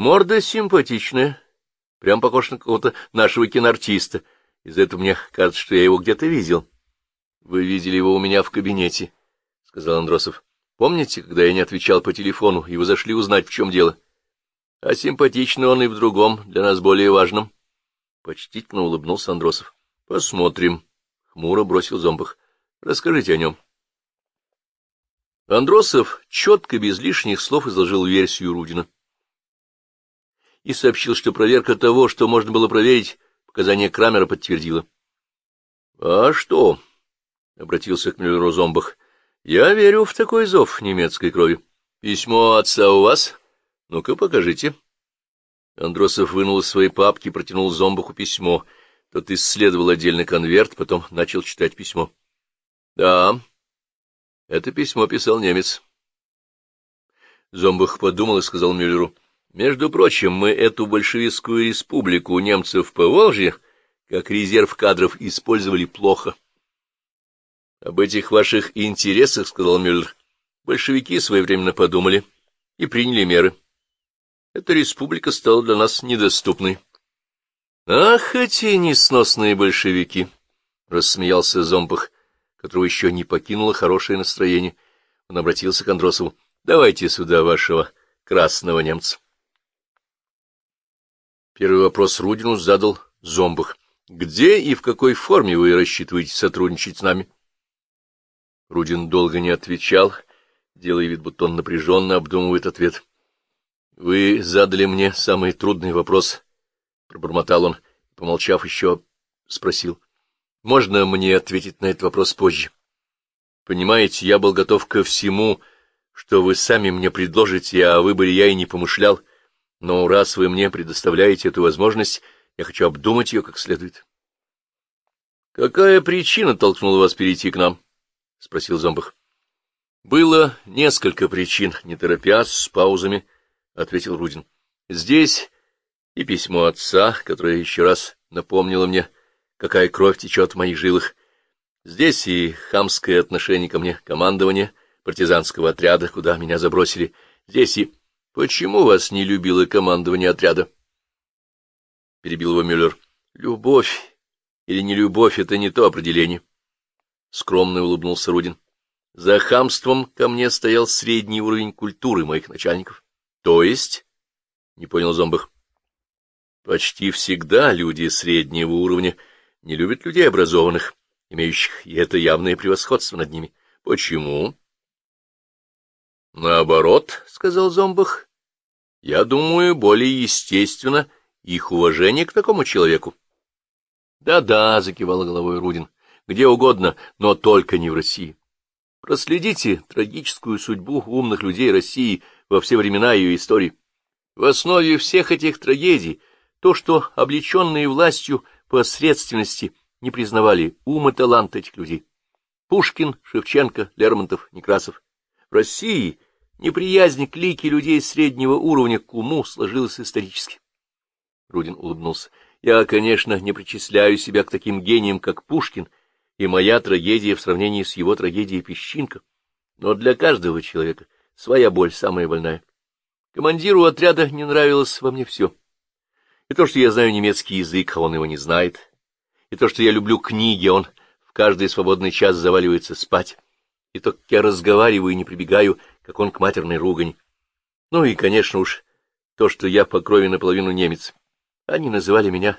Морда симпатичная, прям похож на какого-то нашего киноартиста. Из-за этого мне кажется, что я его где-то видел. — Вы видели его у меня в кабинете, — сказал Андросов. — Помните, когда я не отвечал по телефону, и вы зашли узнать, в чем дело? А симпатичный он и в другом, для нас более важном. Почтительно улыбнулся Андросов. — Посмотрим. Хмуро бросил Зомбах. — Расскажите о нем. Андросов четко, без лишних слов, изложил версию Рудина. И сообщил, что проверка того, что можно было проверить, показания Крамера подтвердила. — А что? — обратился к Мюллеру Зомбах. — Я верю в такой зов немецкой крови. Письмо отца у вас? Ну-ка, покажите. Андросов вынул из своей папки и протянул Зомбаху письмо — тот исследовал отдельный конверт, потом начал читать письмо. — Да, это письмо писал немец. Зомбах подумал и сказал Мюллеру, — Между прочим, мы эту большевистскую республику немцев по Волжье как резерв кадров использовали плохо. — Об этих ваших интересах, — сказал Мюллер, — большевики своевременно подумали и приняли меры. Эта республика стала для нас недоступной. Ах, эти несносные большевики! — рассмеялся Зомбах, которого еще не покинуло хорошее настроение. Он обратился к Андросову. — Давайте сюда вашего красного немца. Первый вопрос Рудину задал Зомбах. — Где и в какой форме вы рассчитываете сотрудничать с нами? Рудин долго не отвечал, делая вид, будто он напряженно обдумывает ответ. — Вы задали мне самый трудный вопрос —— пробормотал он, помолчав еще, спросил. — Можно мне ответить на этот вопрос позже? Понимаете, я был готов ко всему, что вы сами мне предложите, а о выборе я и не помышлял. Но раз вы мне предоставляете эту возможность, я хочу обдумать ее как следует. — Какая причина толкнула вас перейти к нам? — спросил Зомбах. — Было несколько причин, не торопясь, с паузами, — ответил Рудин. — Здесь и письмо отца, которое еще раз напомнило мне, какая кровь течет в моих жилах. Здесь и хамское отношение ко мне, командование партизанского отряда, куда меня забросили. Здесь и... Почему вас не любило командование отряда? Перебил его Мюллер. Любовь или не любовь — это не то определение. Скромно улыбнулся Рудин. За хамством ко мне стоял средний уровень культуры моих начальников. То есть? Не понял Зомбах. Почти всегда люди среднего уровня не любят людей образованных, имеющих и это явное превосходство над ними. Почему? — Наоборот, — сказал Зомбах, — я думаю, более естественно их уважение к такому человеку. Да — Да-да, — закивал головой Рудин, — где угодно, но только не в России. Проследите трагическую судьбу умных людей России во все времена ее истории. В основе всех этих трагедий то, что облеченные властью посредственности не признавали ум и талант этих людей. Пушкин, Шевченко, Лермонтов, Некрасов. В России неприязнь к лике людей среднего уровня к уму сложилась исторически. Рудин улыбнулся. Я, конечно, не причисляю себя к таким гениям, как Пушкин, и моя трагедия в сравнении с его трагедией Песчинка. Но для каждого человека своя боль самая больная. Командиру отряда не нравилось во мне все. И то, что я знаю немецкий язык, а он его не знает. И то, что я люблю книги, он в каждый свободный час заваливается спать. И то, как я разговариваю и не прибегаю, как он к матерной ругани. Ну и, конечно уж, то, что я по крови наполовину немец. Они называли меня